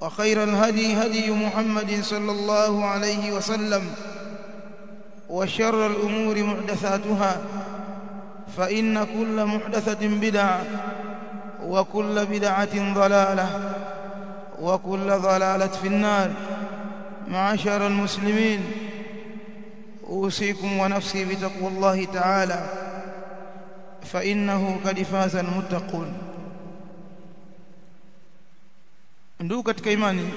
وخير الهدي هدي محمد صلى الله عليه وسلم وشر الأمور محدثاتها فإن كل محدثة بدعة وكل بدعة ضلالة وكل ضلالة في النار. معاشر المسلمين أوصيكم ونفسي بتقوى الله تعالى فإنه قد فاز المتقون. Ndugu katika imani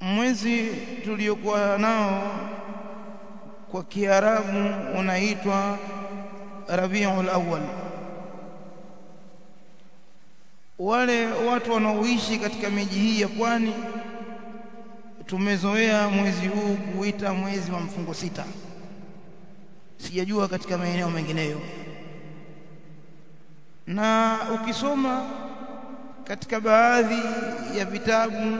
mwezi tuliokuwa nao kwa kiarabu unaitwa Rabiul Awwal. Wale watu wanaoishi katika miji hii ya pwani tumezoea mwezi huu kuita mwezi wa mfungo sita. Sijajua katika maeneo mengineyo na ukisoma katika baadhi ya vitabu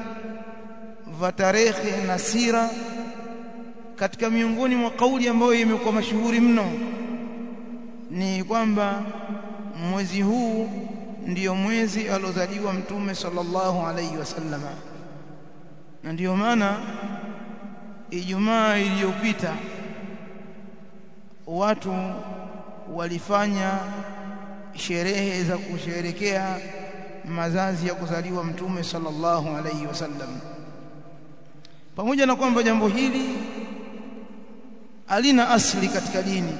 vya tarehe na sira katika miongoni mwa kauli ambayo imekuwa mashuhuri mno ni kwamba mwezi huu ndiyo mwezi alozaliwa mtume sallallahu alayhi wasallam. Na ndiyo maana Ijumaa iliyopita watu walifanya sherehe za kusherekea mazazi ya kuzaliwa mtume sallallahu alaihi wasallam. Pamoja na kwamba jambo hili halina asli katika dini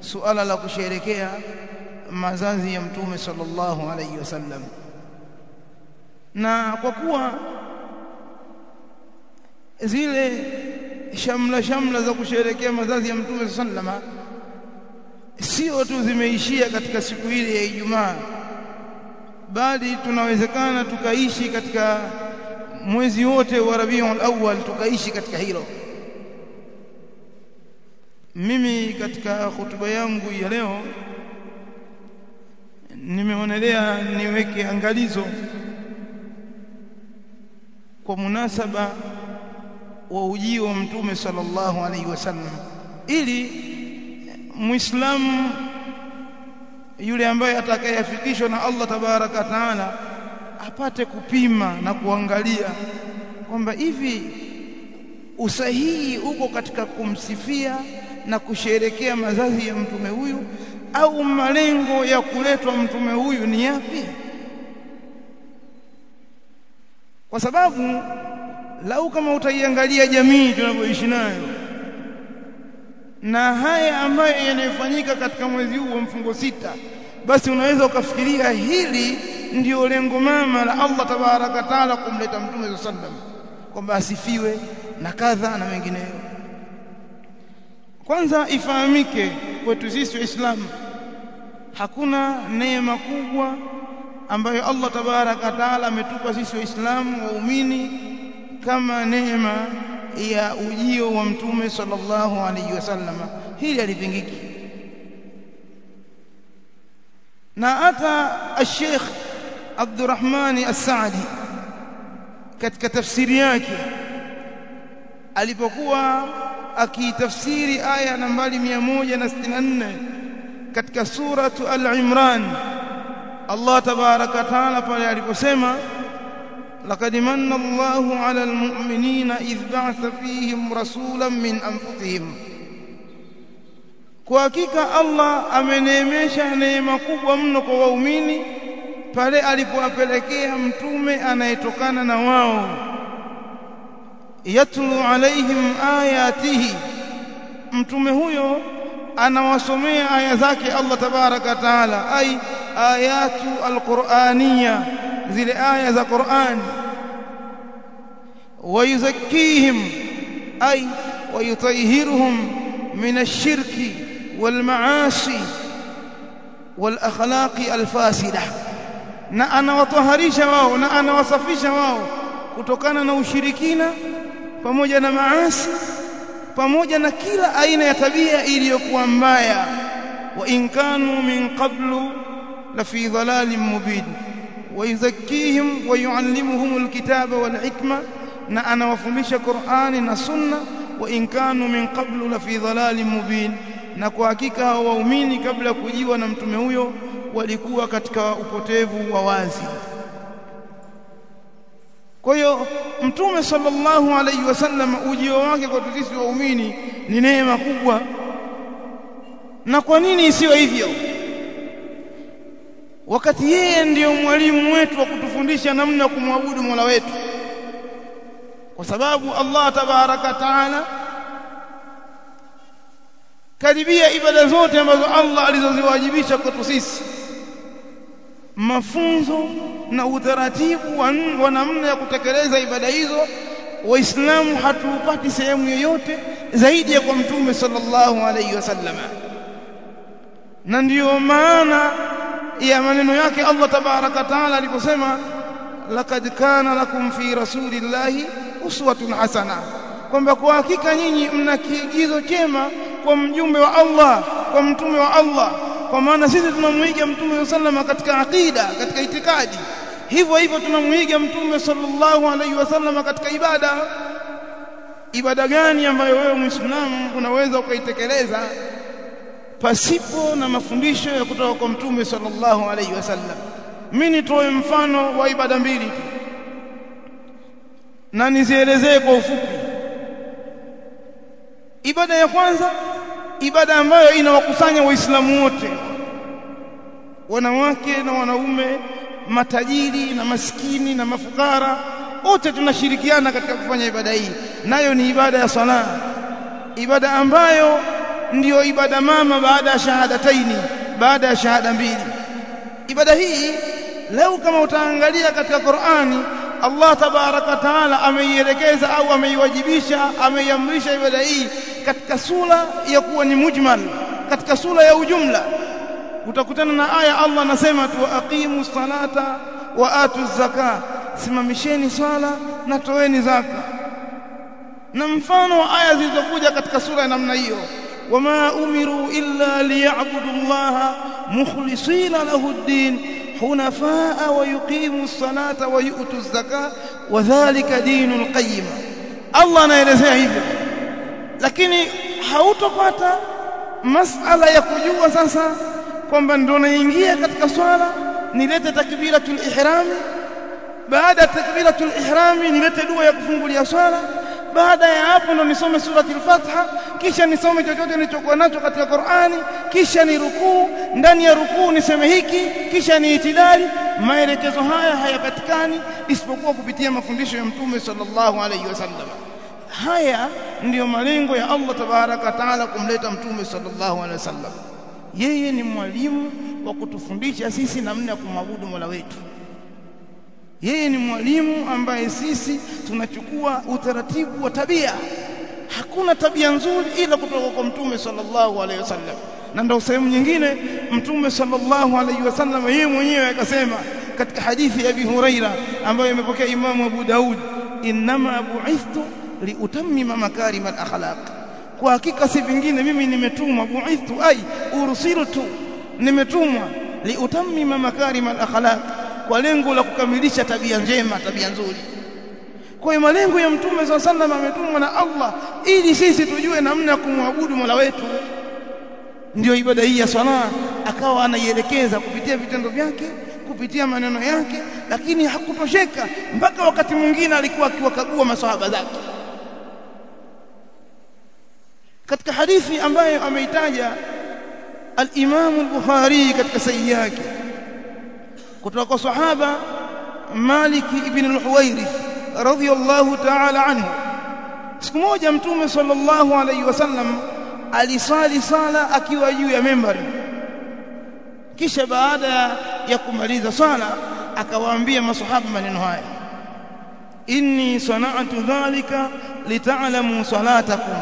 suala la kusherekea mazazi ya mtume sallallahu alaihi wasallam. Na kwa kuwa zile shamla shamla za kusherekea mazazi ya mtume sallallahu sio tu zimeishia katika siku ile ya Ijumaa bali tunawezekana tukaishi katika mwezi wote wa Rabiul Awwal tukaishi katika hilo. Mimi katika hotuba yangu ya leo nimeonelea niweke angalizo kwa munasaba wa ujio wa mtume sallallahu alaihi wasallam ili muislamu yule ambaye atakayefikishwa na Allah tabaraka taala apate kupima na kuangalia kwamba hivi usahihi uko katika kumsifia na kusherekea mazazi ya mtume huyu au malengo ya kuletwa mtume huyu ni yapi? Kwa sababu lau kama utaiangalia jamii tunavyoishi nayo na haya ambayo yanayofanyika katika mwezi huu wa mfungo sita basi unaweza ukafikiria hili ndio lengo mama la Allah tabaraka taala kumleta mtume sallam kwamba asifiwe na kadha na mengineyo. Kwanza ifahamike kwetu sisi waislamu hakuna neema kubwa ambayo Allah tabaraka taala ametupa sisi waislamu waumini kama neema ya ujio wa mtume sallallahu alaihi wasallam hili alipingiki na hata al-Sheikh Abdurrahman As-Saadi katika tafsiri yake alipokuwa akitafsiri aya nambari 164 katika suratu al-Imran Allah tabaraka taala pale aliposema laqad manna Allahu 'ala المؤمنين إذ بعث fihim rasulan min anfusihim kwa hakika Allah ameneemesha neema kubwa mno kwa waumini pale alipowapelekea mtume anayetokana na wao. Yatlu alaihim ayatihi. Mtume huyo anawasomea aya zake Allah tabaraka taala ai ayatu alqur'aniya zile aya za Qur'an. Wayuzakkihim ai wayutahhiruhum min ash-shirki wal-ma'asi wal-akhlaqi al-fasida na anawataharisha wao na anawasafisha wao kutokana na ushirikina pamoja na maasi pamoja na kila aina ya tabia iliyokuwa mbaya. Wa in kanu min qablu la fi dhalalin mubin wa ويعلمهم الكتاب والحكمة na anawafundisha Qur'ani na Sunna wa in kanu min qablu la fi dhalalin mubin na kwa hakika waumini kabla kujiwa na mtume huyo walikuwa katika upotevu wa wazi kwa hiyo mtume sallallahu alaihi wasallam ujio wake kwa sisi waumini ni neema kubwa na kwa nini isiwe hivyo wakati yeye ndiyo mwalimu wetu wa kutufundisha namna ya kumwabudu Mola wetu. Kwa sababu Allah tabaraka taala karibia ibada zote ambazo Allah alizoziwajibisha kwetu sisi. Mafunzo na utaratibu wa namna ya kutekeleza ibada hizo waislamu hatuupati sehemu yoyote zaidi ya kwa mtume sallallahu alayhi wasallam. Na ndiyo maana ya maneno yake Allah tabaraka taala aliposema laqad kana lakum fi rasulillahi uswatun hasana. Kwamba kwa hakika nyinyi mna kiigizo chema kwa mjumbe wa Allah kwa mtume wa Allah. Kwa maana sisi tunamuiga mtume sallallahu katika aqida katika itikadi. Hivyo hivyo tunamuiga mtume sallallahu alaihi wasallam katika ibada. Ibada gani ambayo wewe muislamu unaweza ukaitekeleza pasipo na mafundisho ya kutoka kwa mtume sallallahu alaihi wasallam mimi nitoe mfano wa ibada mbili na nizielezee kwa ufupi. Ibada ya kwanza ibada ambayo inawakusanya waislamu wote. Wanawake na wanaume matajiri na maskini na mafukara wote tunashirikiana katika kufanya ibada hii. Nayo ni ibada ya sala ibada ambayo ndiyo ibada mama baada ya shahadataini baada ya shahada mbili. Ibada hii leo kama utaangalia katika Qur'ani Allah tabaraka taala ameielekeza au ameiwajibisha ameiamrisha ibada hii katika sura ya kuwa ni mujmal katika sura ya ujumla. Utakutana na aya Allah anasema tu aqimu salata wa atu zaka. Simamisheni swala na toeni zaka. Na mfano wa aya zilizokuja katika sura ya namna hiyo wama umiru illa liya'budu Allah mukhlisina lahu ad-din hunafaa wa yuqimu as-salata wa yu'tu az-zaka wa dhalika dinul qayyim Allah anaelezea hivyo lakini hautopata masala ya kujua sasa kwamba ndo naingia katika swala nilete takbiratul ihrami baada ya takbiratul ihrami nilete dua ya kufungulia swala baada ya hapo ndo nisome surati al-Fatiha kisha nisome chochote nilichokuwa nacho katika Qur'ani kisha ni rukuu ndani ya rukuu niseme hiki kisha ni itidali. Maelekezo haya hayapatikani isipokuwa kupitia mafundisho ya mtume sallallahu alaihi wasallam haya ndiyo malengo ya Allah tabaraka taala kumleta mtume sallallahu alaihi wasallam yeye ni mwalimu wa kutufundisha sisi namna ya kumwabudu Mola wetu yeye ni mwalimu ambaye sisi tunachukua utaratibu wa tabia. Hakuna tabia nzuri ila kutoka kwa mtume sallallahu alaihi wasallam. Na ndio sehemu nyingine mtume sallallahu alaihi wasallam yeye mwenyewe akasema katika hadithi ya Abi Huraira ambayo imepokea Imamu Abu Daud innama bu'ithtu liutammima makarim al-akhlaq. Kwa hakika si vingine mimi nimetumwa. Bu'ithtu ai ursiltu nimetumwa. Liutammima makarim al-akhlaq kwa lengo la kukamilisha tabia njema tabia nzuri. Kwa hiyo malengo ya mtume swalla sallam ametumwa na Allah ili sisi tujue namna ya kumwabudu Mola wetu. Ndio ibada hii ya swala akawa anaielekeza kupitia vitendo vyake kupitia maneno yake lakini hakutosheka mpaka wakati mwingine alikuwa akiwakagua maswahaba zake. Katika hadithi ambayo ameitaja al-Imam al-Bukhari katika sahihi yake kutoka kwa sahaba Malik ibn al-Huwairith radhiyallahu ta'ala anhu. Siku moja mtume sallallahu alayhi wasallam alisali sala akiwa juu ya membari kisha baada ya kumaliza sala akawaambia masahaba maneno haya inni sana'tu dhalika lita'lamu salatakum.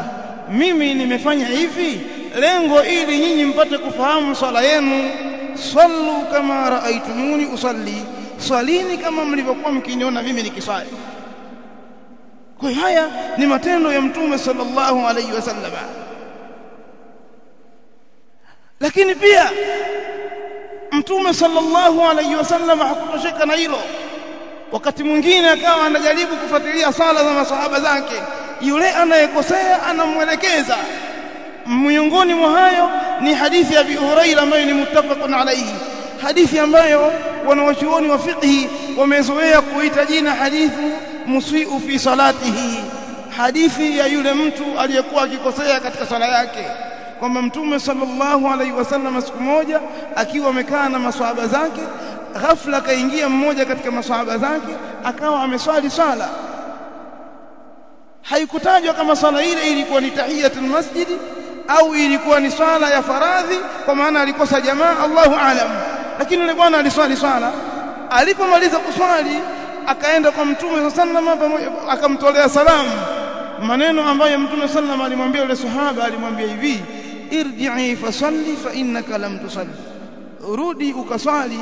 Mimi nimefanya hivi lengo ili nyinyi mpate kufahamu sala yenu sallu kama raaitumuni usalli. Swalini kama mlivyokuwa mkiniona mimi nikiswali. Kwa haya ni matendo ya mtume sallallahu alaihi wasallam lakini pia mtume sallallahu alaihi wasallam hakutosheka na hilo. Wakati mwingine akawa anajaribu kufuatilia sala za masahaba zake. Yule anayekosea anamwelekeza miongoni mwa hayo ni hadithi ya Abi Huraira ambayo ni muttafaqun alayhi. Hadithi ambayo wanawachuoni wa fiqhi wamezoea kuita jina hadithu musiu fi salatihi. Hadithi ya yule mtu aliyekuwa akikosea katika sala yake. Kwamba mtume sallallahu alaihi wasallam siku moja akiwa amekaa na maswahaba zake ghafla kaingia mmoja katika maswahaba zake akawa ameswali swala. Haikutajwa kama swala ile ilikuwa ni tahiyatul masjidi au ilikuwa ni swala ya faradhi kwa maana alikosa jamaa Allahu aalam lakini yule bwana aliswali swala. Alipomaliza kuswali akaenda kwa mtume sallallahu pamoja akamtolea salamu. Maneno ambayo mtume sallallahu alimwambia yule sahaba alimwambia hivi irji'i fasalli fa innaka lam tusalli. Rudi ukaswali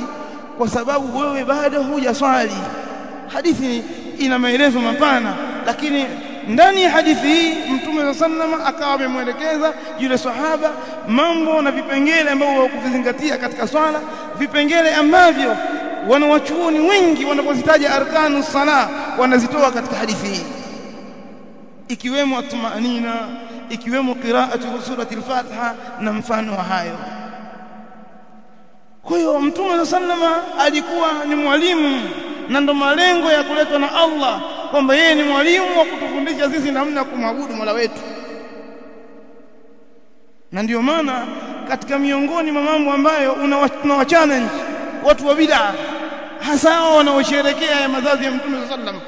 kwa sababu wewe bado hujaswali. Hadithi ina maelezo mapana lakini ndani ya hadithi hii mtume wa sallama akawa amemwelekeza yule sahaba mambo na vipengele ambavyo wakuvizingatia katika swala vipengele ambavyo wanawachuoni wengi wanapozitaja arkanu sala wanazitoa katika hadithi hii. Ikiwemo atmanina ikiwemo qiraatu surati al-Fatiha na mfano wa hayo. Kwa hiyo mtume wa sallama alikuwa ni mwalimu na ndo malengo ya kuletwa na Allah kwamba yeye ni mwalimu wa kutufundisha sisi namna ya kumwabudu Mola wetu. Na ndiyo maana katika miongoni mwa mambo ambayo unawa challenge watu wa bid'a hasa wanaosherekea ya mazazi ya mtume sallam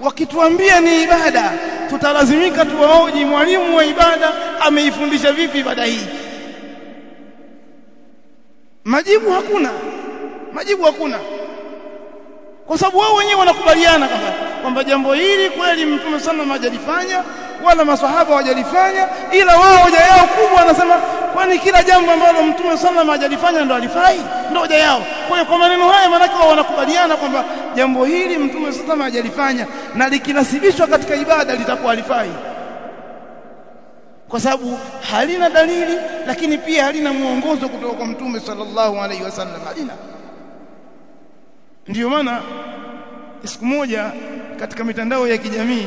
wakituambia ni ibada tutalazimika tuwaoji mwalimu wa ibada ameifundisha vipi ibada hii? Majibu hakuna. Majibu hakuna. Kwa sababu wao wenyewe wanakubaliana kwamba kwamba jambo hili kweli mtume sana hajalifanya wala maswahaba wajalifanya ila wao hoja yao kubwa anasema kwani kila jambo ambalo mtume sallam hajalifanya ndo alifai? Ndo hoja yao. Kwa hiyo kwa maneno haya maana wao wanakubaliana kwamba jambo hili mtume sallam hajalifanya na likinasibishwa katika ibada litakuwa alifai kwa sababu halina dalili lakini pia halina mwongozo kutoka kwa mtume sallallahu alaihi wasallam. Halina. Ndiyo maana siku moja katika mitandao ya kijamii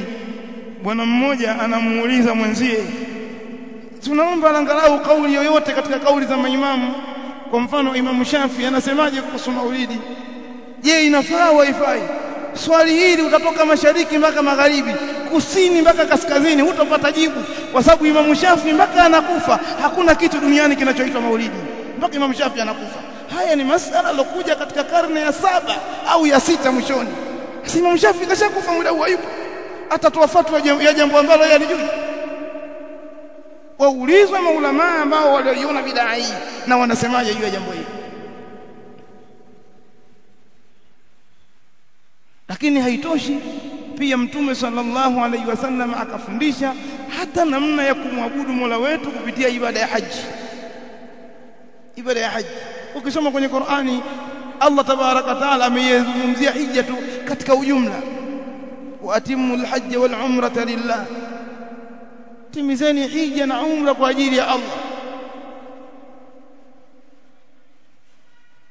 bwana mmoja anamuuliza mwenzie tunaomba angalau kauli yoyote katika kauli za maimamu? Kwa mfano imamu Shafi anasemaje kuhusu maulidi? Je inafaa waifai swali hili utatoka mashariki mpaka magharibi kusini mpaka kaskazini hutopata jibu. Kwa sababu imamu Shafi mpaka anakufa hakuna kitu duniani kinachoitwa maulidi. Mpaka imamu Shafi anakufa. Haya ni masala lokuja katika karne ya saba au ya sita mwishoni si imamu Shafi kashakufa muda huo hayupo. Atatoa fatwa ya jambo ambalo yeye alijua waulizwe maulama ambao waliona bidaa hii na wanasemaje juu ya jambo hili. Lakini haitoshi. Pia mtume sallallahu alaihi wasallam akafundisha hata namna ya kumwabudu Mola wetu kupitia ibada ya haji. Ibada ya haji. Ukisoma kwenye Qur'ani Allah tabaraka taala ameyezungumzia hija tu katika ujumla. Wa atimmu alhajj wal umrata lillah. Timizeni hija na umra kwa ajili ya Allah.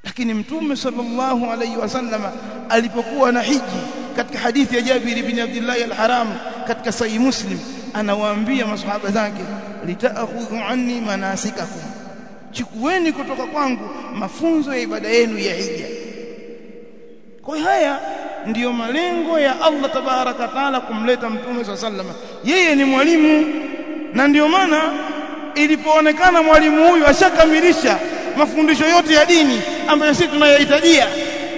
Lakini mtume sallallahu alayhi wasallam alipokuwa na hiji katika hadithi ya Jabir ibn Abdullah al-Haram katika sahih Muslim anawaambia maswahaba zake litaakhudhu anni manasikakum. Chukueni kutoka kwangu mafunzo ya ibada yenu ya hija. Kwa haya ndiyo malengo ya Allah tabaraka taala kumleta mtume sallallahu yeye ni mwalimu na ndiyo maana ilipoonekana mwalimu huyu ashakamilisha mafundisho yote ya dini ambayo sisi tunayahitajia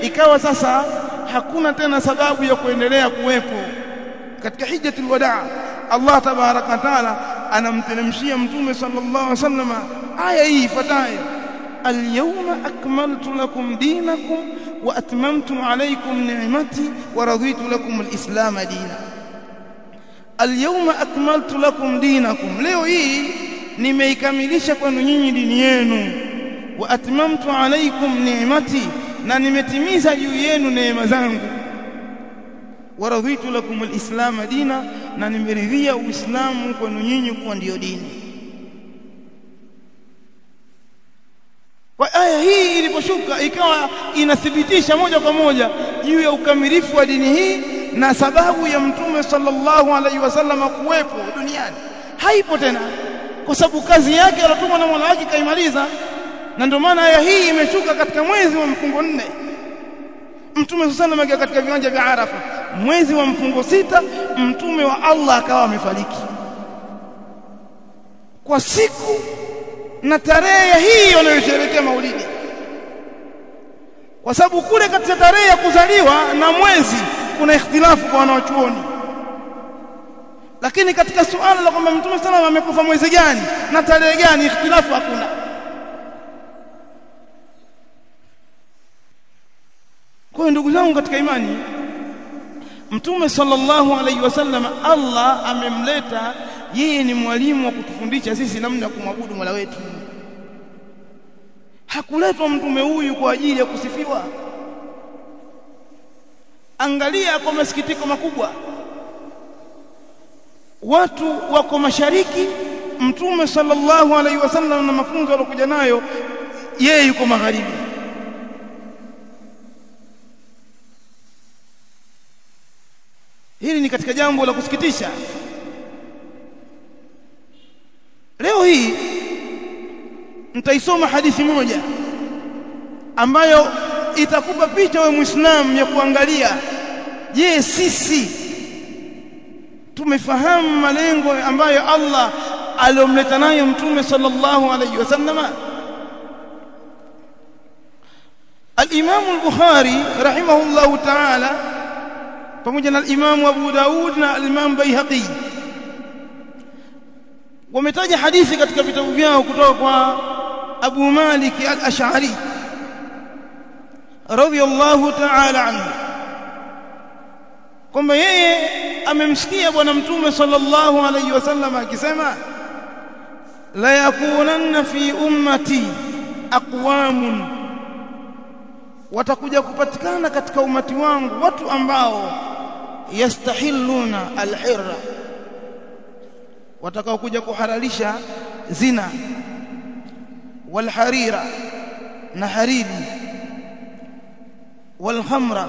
ikawa sasa hakuna tena sababu ya kuendelea kuwepo. Katika hijjatul wadaa Allah tabaraka taala anamteremshia mtume sallallahu alaihi wasallam aya hii ifuatayo اليوم أكملت لكم دينكم وأتممت عليكم نعمتي ورضيت لكم الإسلام دينا اليوم أكملت لكم دينكم leo hii nimeikamilisha kwenu nyinyi dini yenu wa atmamtu alaykum ni'mati na nimetimiza juu yenu neema zangu wa raditu lakum alislam dina na nimeridhia uislamu kwenu nyinyi kuwa ndiyo dini Aya hii iliposhuka ikawa inathibitisha moja kwa moja juu ya ukamilifu wa dini hii na sababu ya mtume sallallahu alaihi wasallam kuwepo duniani. Haipo tena kwa sababu kazi yake aliyotumwa na Mola wake kaimaliza na ndio maana aya hii imeshuka katika mwezi wa mfungo nne. Mtume sallallahu alaihi katika viwanja vya Arafa mwezi wa mfungo sita mtume wa Allah akawa amefariki. Kwa siku na tarehe hii wanayosherehekea maulidi. Kwa sababu kule katika tarehe ya kuzaliwa na mwezi kuna ikhtilafu kwa wanaochuoni. Lakini katika suala la kwamba mtume sallallahu amekufa mwezi gani na tarehe gani ikhtilafu hakuna. Kwa hiyo ndugu zangu katika imani mtume sallallahu alaihi wasallam Allah amemleta yeye ni mwalimu wa kutufundisha sisi namna ya kumwabudu Mola wetu. Hakuletwa mtume huyu kwa ajili ya kusifiwa. Angalia kwa masikitiko makubwa. Watu wako mashariki mtume sallallahu alaihi wasallam na mafunzo aliokuja nayo yeye yuko magharibi. Hili ni katika jambo la kusikitisha leo hii nitaisoma hadithi moja ambayo itakupa picha wewe muislamu ya kuangalia. Je sisi tumefahamu malengo ambayo Allah aliyomleta nayo mtume sallallahu alayhi wasallama الإمام البخاري رحمه الله تعالى al-Imam Abu Daud na al-Imam Baihaqi wametaja hadithi katika vitabu vyao kutoka kwa Abu Malik al-Ash'ari radiyallahu ta'ala anhu kwamba yeye amemsikia bwana mtume sallallahu alayhi wasallam akisema la yakunanna fi ummati aqwamun watakuja kupatikana katika umati wangu watu ambao yastahilluna alhirra watakao kuja kuhalalisha zina walharira na haridi walhamra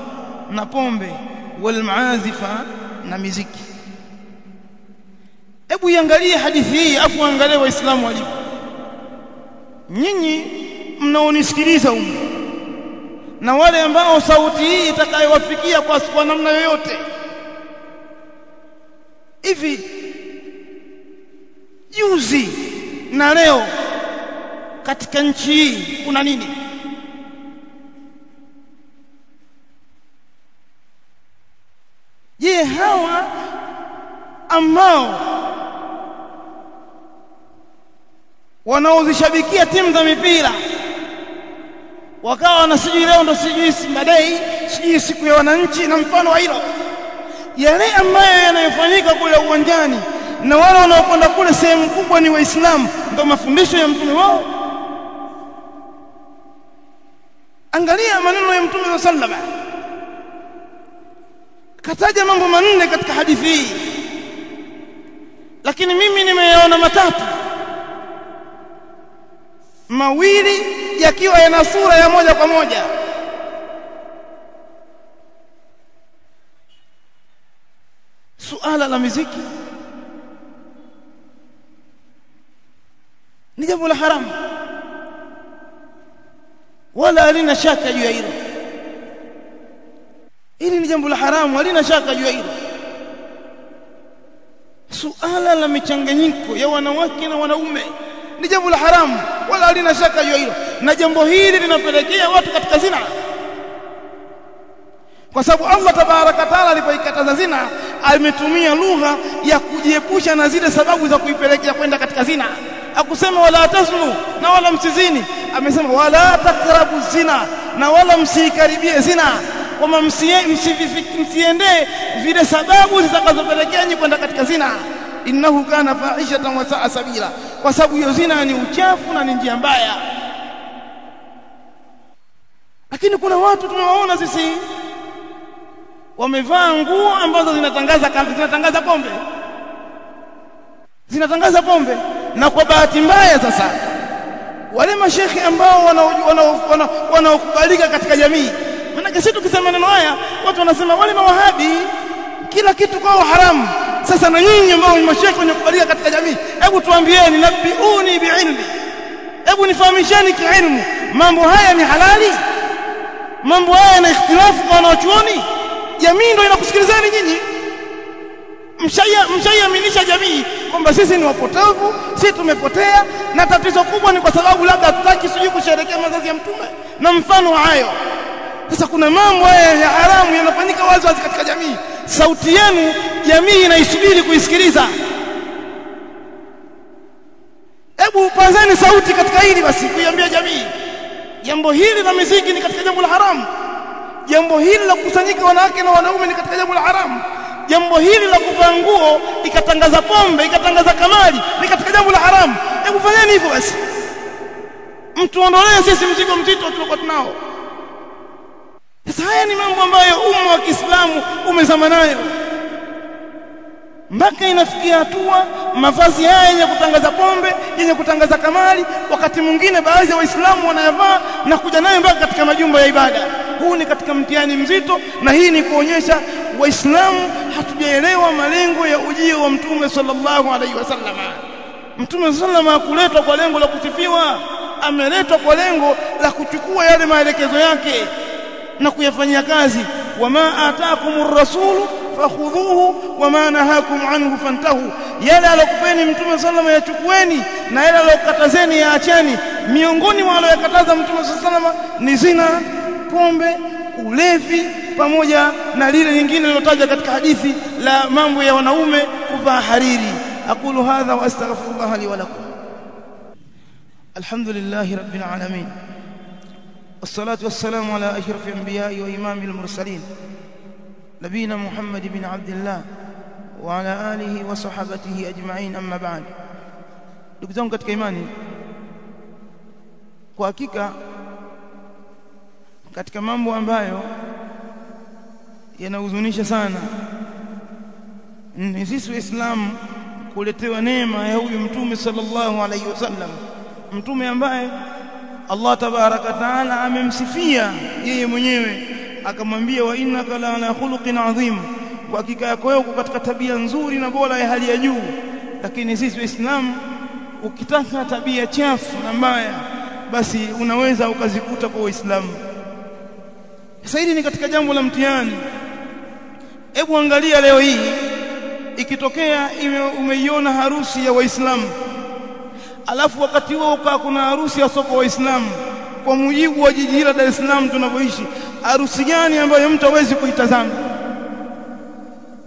na pombe walmaazifa na miziki. Hebu iangalie hadithi hii afu angalie waislamu walipo nyinyi mnaonisikiliza huko na wale ambao sauti hii itakayowafikia kwa, namna yoyote. Hivi juzi na leo katika nchi hii kuna nini? Je hawa ambao wanaozishabikia timu za mipira wakawa na sijui leo ndo sijui Simba Day sijui siku ya wananchi na mfano wa hilo yale ambayo yanayofanyika kule uwanjani na wale wanaokwenda kule sehemu kubwa ni waislamu. Ndio mafundisho ya mtume wao. Angalia maneno ya mtume sallama kataja mambo manne katika hadithi hii. Lakini mimi nimeyaona matatu. Mawili yakiwa yana sura ya moja kwa moja. Suala la miziki ni jambo la haramu. Wala alina shaka juu ya hilo. Ili ni jambo la haramu alina shaka juu ya hilo. Suala la michanganyiko ya wanawake na wanaume ni jambo la haramu wala alina shaka juu ya hilo. Na jambo hili linapelekea watu katika zina. Kwa sababu Allah tabaraka taala alipoikataza zina ametumia lugha ya kujiepusha na zile sababu za kuipelekea kwenda katika zina akusema wala tasnu na wala msizini. Amesema wala takrabu zina na wala msikaribie zina. Kwamba msiendee vile sababu zitakazopelekea nyinyi kwenda katika zina. Innahu kana fahishatan wa saa sabila. Kwa sababu hiyo zina ni uchafu na ni njia mbaya. Lakini kuna watu tumewaona sisi wamevaa nguo ambazo zinatangaza zinatangaza pombe. Zinatangaza pombe na kwa bahati mbaya sasa wale mashekhi ambao wanaokubalika wana, wana katika jamii maana sisi tukisema maneno haya watu wanasema wale mawahabi kila kitu kwao haramu. Sasa na nyinyi ambao ni mashekhi wenye kubalika katika jamii hebu tuambieni nabiuni biilmi hebu nifahamisheni kiilmu. Mambo haya ni halali? Mambo haya yana ikhtilafu kwa wanachuoni jamii ndio inakusikilizani nyinyi. Mshaiaminisha jamii kwamba sisi ni wapotevu, sisi tumepotea na tatizo kubwa ni kwa sababu labda hatutaki sijui kusherehekea mazazi ya mtume. Na mfano hayo. Sasa kuna mambo haya ya haramu yanafanyika wazi wazi katika jamii. Sauti yenu jamii inaisubiri kuisikiliza. Hebu panzeni sauti katika hili basi kuiambia jamii. Jambo hili la miziki ni katika jambo la haramu. Jambo hili la kukusanyika wanawake na wanaume ni katika jambo la haramu jambo hili la kuvaa nguo ikatangaza pombe ikatangaza kamali ni katika jambo la haramu. Hebu fanyeni hivyo basi. Mtuondolee sisi mzigo mzito tuliokuwa tunao. Sasa haya ni mambo ambayo umma wa Kiislamu umezama nayo mpaka inafikia hatua mavazi haya yenye kutangaza pombe yenye kutangaza kamali wakati mwingine baadhi ya waislamu wanayavaa na kuja nayo mpaka katika majumba ya ibada. Huu ni katika mtihani mzito na hii ni kuonyesha waislamu hatujaelewa malengo ya ujio wa mtume sallallahu alaihi wasallam mtume sallallahu hakuletwa kwa lengo la kusifiwa ameletwa kwa lengo la kuchukua yale maelekezo yake na kuyafanyia kazi. Wama ataakumur rasulu fakhudhuhu wama nahakum anhu fantahu yale alokupeni mtume sallallahu yachukueni na yale alokatazeni yaacheni miongoni mwa aliyokataza mtume sallallahu ni zina pombe ulevi pamoja na lile lingine lilotajwa katika hadithi la mambo ya wanaume kuvaa hariri aqulu hadha wa astaghfirullah li wa lakum alhamdulillahi rabbil alamin والصلاة والسلام على أشرف الأنبياء وإمام المرسلين نبينا محمد بن عبد الله وعلى آله وصحبته أجمعين أما بعد ndugu zangu katika imani kwa hakika katika mambo ambayo yanahuzunisha sana ni sisi waislamu kuletewa neema ya huyu mtume sallallahu alaihi wasallam mtume ambaye Allah tabaraka taala amemsifia yeye mwenyewe akamwambia wa innaka la ala khuluqin adhim kwa hakika yako wewe katika tabia nzuri na bora ya hali ya juu. Lakini sisi waislamu ukitaka tabia chafu na mbaya basi unaweza ukazikuta kwa waislamu. Sasa hili ni katika jambo la mtihani. Hebu angalia leo hii ikitokea umeiona harusi ya waislamu alafu wakati huo ukaa kuna harusi ya soko waislamu kwa mujibu wa jiji la Dar es Salaam tunavyoishi harusi gani ambayo mtu hawezi kuitazama?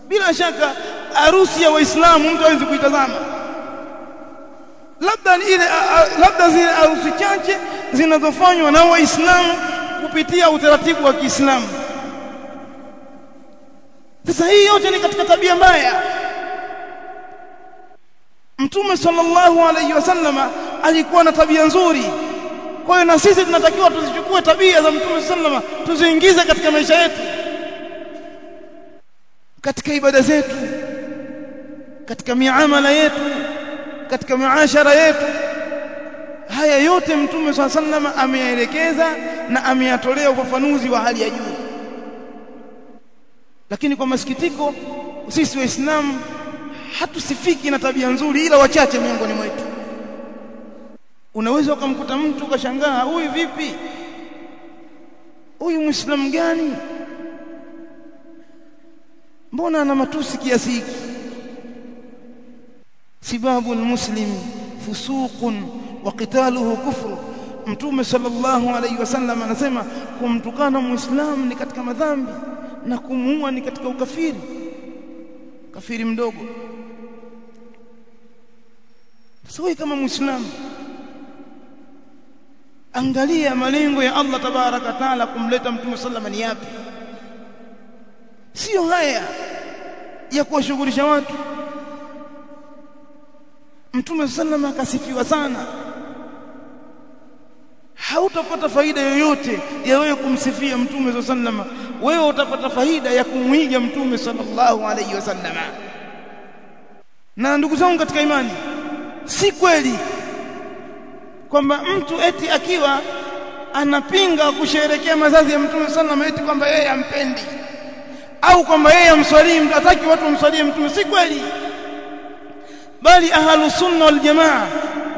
Bila shaka harusi ya waislamu mtu hawezi kuitazama. Labda ile labda zile harusi chache zinazofanywa na waislamu kupitia utaratibu wa Kiislamu. Sasa hii yote ni katika tabia mbaya. Mtume sallallahu alayhi wasallama alikuwa na tabia nzuri kwa hiyo na sisi tunatakiwa tuzichukue tabia za mtume sallama tuziingize katika maisha yetu katika ibada zetu katika miamala yetu katika maashara yetu. Haya yote mtume swalla sallama ameyaelekeza na ameyatolea ufafanuzi wa hali ya juu. Lakini kwa masikitiko sisi waislamu hatusifiki na tabia nzuri ila wachache miongoni mwetu unaweza ukamkuta mtu ukashangaa huyu vipi? Huyu muislamu gani? Mbona ana matusi kiasi hiki? Sibabu almuslimi fusuqun wa qitaluhu kufru. Mtume sallallahu alayhi wasallam anasema kumtukana muislamu ni katika madhambi na kumuua ni katika ukafiri. Kafiri mdogo. Sasa kama muislamu angalia malengo ya Allah tabaraka taala kumleta mtume sallama ni yapi. Sio haya ya kuwashughulisha watu. Mtume sallama akasifiwa sana. Hautapata faida yoyote ya wewe kumsifia mtume sallama wewe utapata faida ya kumwiga mtume sallallahu alayhi wasallama na ndugu zangu katika imani si kweli kwamba mtu eti akiwa anapinga kusherekea mazazi ya mtume sana maiti kwamba yeye ampendi. Au kwamba yeye amswalii mtu hataki watu wamswalie mtume. Si kweli. Bali ahlu sunna wal jamaa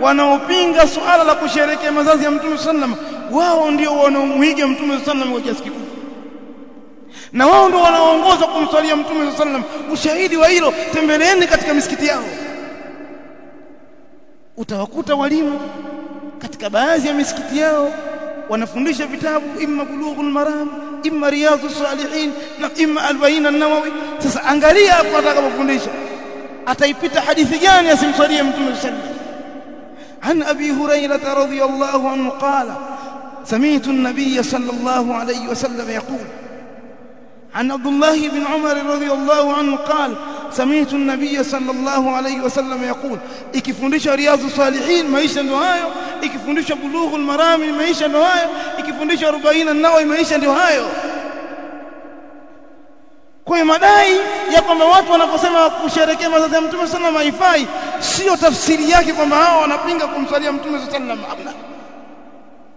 wanaopinga suala la kusherekea mazazi ya mtume sallam wao ndio wanaomuiga mtume sallam kwa kiasi kikubwa. Na wao ndio wanaongoza kumswalia mtume sallam ushahidi wa hilo tembeleeni katika misikiti yao. Utawakuta walimu katika baadhi ya misikiti yao wanafundisha vitabu imma bulughul maram imma riyadhus salihin na imma albayin an-nawawi sasa angalia hapo atakapofundisha ataipita hadithi gani asimsalie mtume sallallahu عن أبي هريرة رضي الله عنه قال سمعت النبي صلى الله عليه وسلم يقول عن عبد الله بن عمر رضي الله عنه قال samitu nabiyya sallallahu alayhi wasallam yaqul. Ikifundishwa riadhu salihin maisha ndio hayo. Ikifundishwa bulughul marami maisha ndio hayo. Ikifundishwa 40 nawawi maisha ndio hayo. Kwa hiyo madai ya kwamba watu wanaposema kusherekea mazazi ya mtume sallallahu alayhi wasallam haifai sio tafsiri yake kwamba hao wanapinga kumsalia mtume sallallahu alayhi wasallam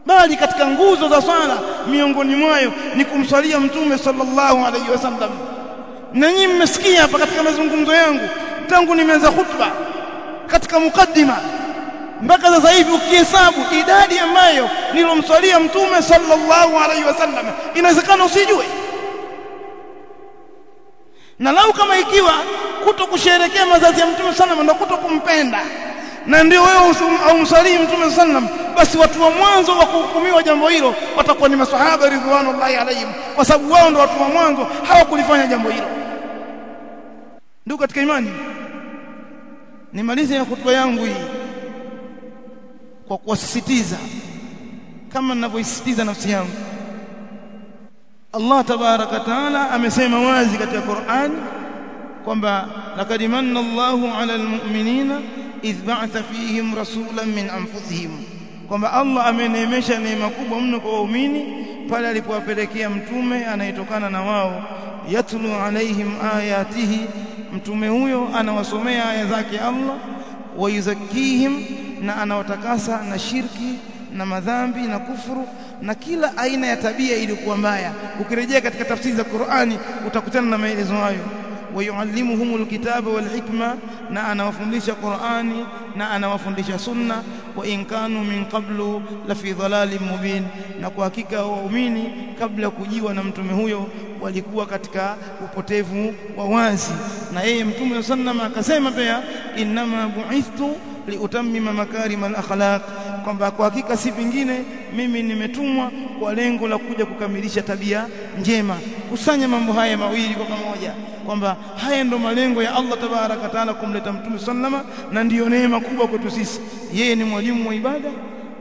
bali katika nguzo za swala miongoni mwayo ni kumswalia mtume sallallahu alayhi wasallam na nyinyi mmesikia hapa katika mazungumzo yangu tangu nimeanza khutba katika mukaddima. Mpaka sasa hivi ukihesabu idadi ambayo nilomswalia mtume sallallahu alaihi wasallam inawezekana usijue. Na lau kama ikiwa kuto kusherekea mazazi ya mtume sallam ndio kuto kumpenda na ndio wewe umsalimu mtume sallam basi watu wa mwanzo wa kuhukumiwa jambo hilo watakuwa ni maswahaba ridwanullahi alayhim. Kwa sababu wao ndio watu wa mwanzo hawakulifanya jambo hilo. Ndugu katika imani nimalize ya hotuba yangu hii kwa kuwasisitiza kama ninavyosisitiza nafsi yangu Allah tabaraka taala amesema wazi katika Qur'an kwamba laqad manna Allahu 'ala almu'minina idh ba'atha fihim rasulan min anfusihim. Kwamba Allah ameneemesha neema kubwa mno kwa waumini pale alipowapelekea mtume anayetokana na wao. Yatlu alaihim ayatihi mtume huyo anawasomea aya zake Allah. Wa wayuzakihim na anawatakasa na shirki na madhambi na kufuru na kila aina ya tabia iliyokuwa mbaya. Ukirejea katika tafsiri za Qur'ani utakutana na maelezo hayo wayuallimuhumul kitaba wal hikma na anawafundisha Qur'ani na anawafundisha sunna wa in kanu min qablu la fi dhalalin mubin. Na kwa hakika waumini kabla kujiwa na mtume huyo walikuwa katika upotevu wa wazi. Na yeye mtume sallam akasema pia innama bu'ithtu liutammima makarimal akhlaq kwamba kwa hakika si vingine mimi nimetumwa kwa lengo la kuja kukamilisha tabia njema kusanya mambo haya mawili kwa pamoja kwamba haya ndo malengo ya Allah tabaraka taala kumleta mtume sallama na ndiyo neema kubwa kwetu sisi. Yeye ni mwalimu wa ibada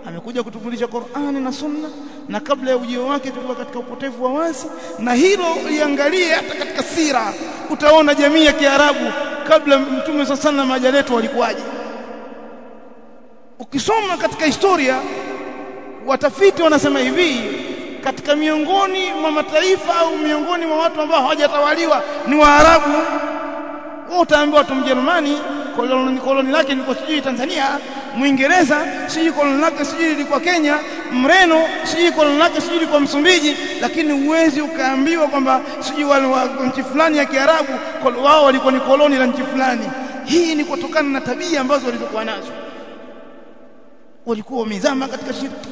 amekuja kutufundisha Qur'ani na Sunna na kabla ya ujio wake tulikuwa katika upotevu wa wazi na hilo liangalie hata katika sira. Utaona jamii ya Kiarabu kabla mtume sallallahu hajaletwa walikuwaje ukisoma katika historia watafiti wanasema hivi katika miongoni mwa mataifa au miongoni mwa watu ambao hawajatawaliwa ni Waarabu. Wao utaambiwa tu Mjerumani koloni, koloni lake ni sijui Tanzania Mwingereza sijui koloni lake sijui lilikuwa Kenya Mreno sijui koloni lake sijui lilikuwa Msumbiji lakini uwezi ukaambiwa kwamba sijui wale wa nchi fulani ya Kiarabu wao walikuwa ni koloni la nchi fulani. Hii ni kutokana na tabia ambazo walizokuwa nazo walikuwa wamezama katika shirki.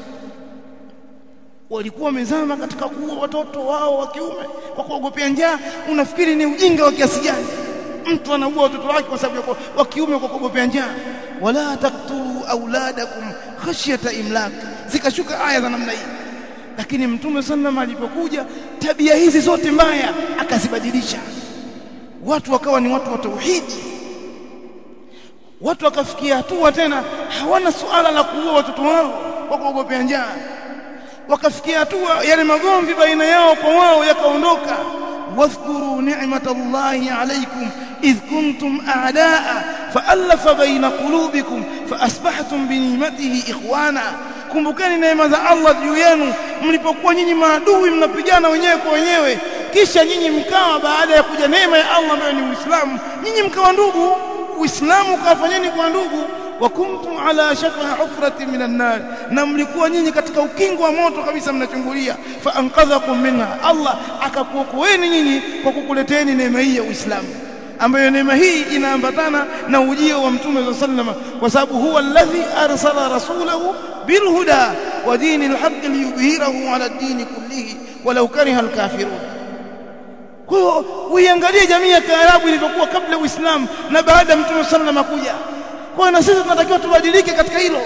Walikuwa wamezama katika kuua watoto wao wa kiume kwa kuogopea njaa. Unafikiri ni ujinga wa kiasi gani? Mtu anaua watoto wake kwa sababu wa kiume kwa kuogopea njaa. Wala taktulu auladakum khashyata imlak. Zikashuka aya za namna hii. Lakini mtume sallam alipokuja tabia hizi zote mbaya akazibadilisha. Watu wakawa ni watu wa tauhidi watu wakafikia hatua tena hawana suala la kuua watoto wao kwa kuogopea njaa wakafikia hatua yale magomvi baina yao kwa wao yakaondoka واذكروا نعمة الله عليكم إذ كنتم أعداء فألف بين قلوبكم فأصبحتم بنعمته إخوانا kumbukeni neema za Allah juu yenu mlipokuwa nyinyi maadui mnapigana wenyewe kwa wenyewe kisha nyinyi mkawa baada ya kuja neema ya Allah ambayo ni Uislamu nyinyi mkawa ndugu Uislamu ukawafanyeni kwa ndugu wa kuntum ala shafa hufratin minan nar na mlikuwa nyinyi katika ukingo wa moto kabisa mnachungulia fa anqadhakum minha Allah akakuokoeni nyinyi kwa kukuleteni neema hii ya Uislamu ambayo neema hii inaambatana na ujio wa mtume sallallahu kwa sababu huwa alladhi arsala rasulahu bilhuda wa dinil haqq liyudhhirahu ala ad-din kullihi walau kariha al-kafirun kwa uiangalie jamii ya Kiarabu ilivyokuwa kabla Uislamu na baada ya mtume sana kuja. Kwa na sisi tunatakiwa tubadilike katika hilo.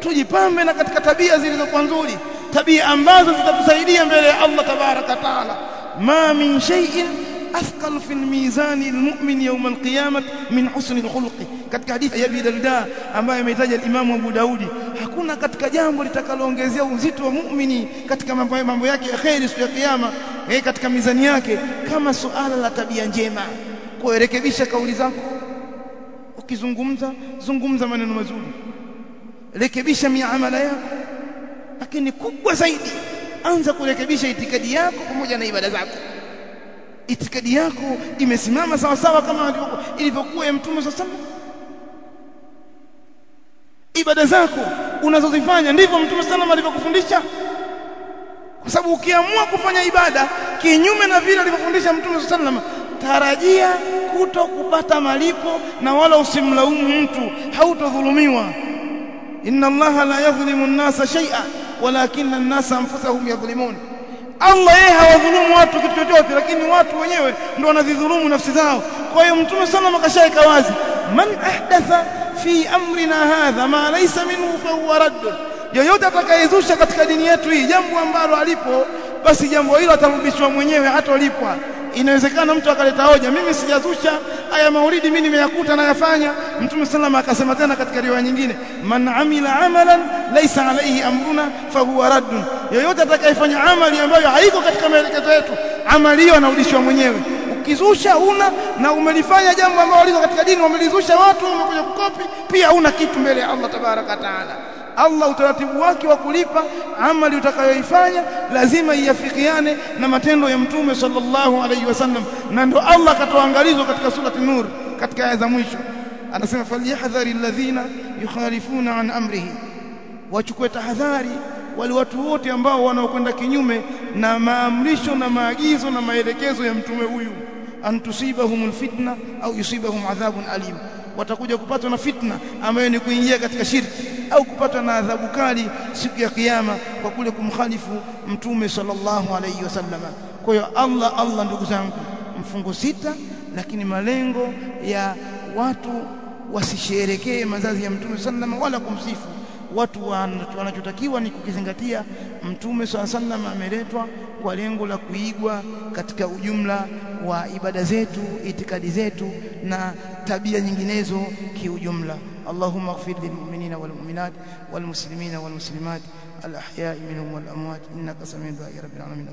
Tujipambe na katika tabia zilizokuwa nzuri tabia ambazo zitatusaidia mbele ya Allah tabaraka taala. Ma min shay'in athqal fi mizani almu'min yawm alqiyamah min husni alkhuluq katika hadithi ya Abi Darda ambayo imetaja al-Imam Abu Daudi. Hakuna katika jambo litakaloongezea uzito wa muumini katika mambo mambo yake ya kheri siku ya kiyama eh katika mizani yake kama suala la tabia njema. Kurekebisha kauli zako. Ukizungumza zungumza maneno mazuri. Rekebisha miamala yako. Lakini kubwa zaidi anza kurekebisha itikadi yako pamoja na ibada zako. Itikadi yako imesimama sawasawa sawa kama ilivyokuwa ya mtume sasa ibada zako unazozifanya. Ndivyo mtume sana alivyokufundisha. Kwa sababu ukiamua kufanya ibada kinyume na vile alivyofundisha mtume sallallahu tarajia kuto kupata malipo na wala usimlaumu mtu hautodhulumiwa. Inna allaha la yadhlimu an-nasa shay'a walakinna an-nasa anfusahum yadhlimun. Allah yeye hawadhulumu watu kitu chochote lakini watu wenyewe ndio wanazidhulumu nafsi zao. Kwa hiyo mtume sana makashaika wazi man ahdatha fi amrina hadha ma laysa minhu fa huwa radd. Yoyote atakayezusha katika dini yetu hii jambo ambalo alipo basi jambo hilo atarudishwa mwenyewe hatolipwa. Inawezekana mtu akaleta hoja mimi sijazusha haya maulidi mimi nimeyakuta nayafanya. Mtume salama akasema tena katika riwaya nyingine man amila amalan laysa alayhi amruna fahuwa raddun yoyote atakayefanya amali ambayo haiko katika maelekezo yetu amali hiyo anarudishwa mwenyewe ukizusha una na umelifanya jambo ambalo liko katika dini umelizusha watu wamekuja kukopi pia una kitu mbele ya Allah tabaraka taala. Allah utaratibu wake wa kulipa amali utakayoifanya lazima iafikiane na matendo ya mtume sallallahu alaihi wasallam na ndio Allah akatoa katika surati nur katika aya za mwisho. Anasema falyahdhari alladhina yukhalifuna an amrihi. Wachukue tahadhari wale watu wote ambao wanaokwenda kinyume na maamrisho na maagizo na maelekezo ya mtume huyu antusibahumul alfitna au yusibahum adhabun alim. Watakuja kupatwa na fitna ambayo ni kuingia katika shirki au kupatwa na adhabu kali siku ya kiyama kwa kule kumkhalifu mtume sallallahu alayhi wasallam kwa hiyo Allah Allah ndugu zangu mfungo sita lakini malengo ya watu wasisherekee mazazi ya mtume sallallahu wala kumsifu. Watu wanachotakiwa ni kukizingatia mtume sallallahu alayhi wasallam ameletwa kwa lengo la kuigwa katika ujumla wa ibada zetu, itikadi zetu na tabia nyinginezo kiujumla. Allahumma ighfir lilmu'minina walmu'minat walmuslimina walmuslimat alahya'i minhum walamwat innaka samiu du'a ya rabbil alamin.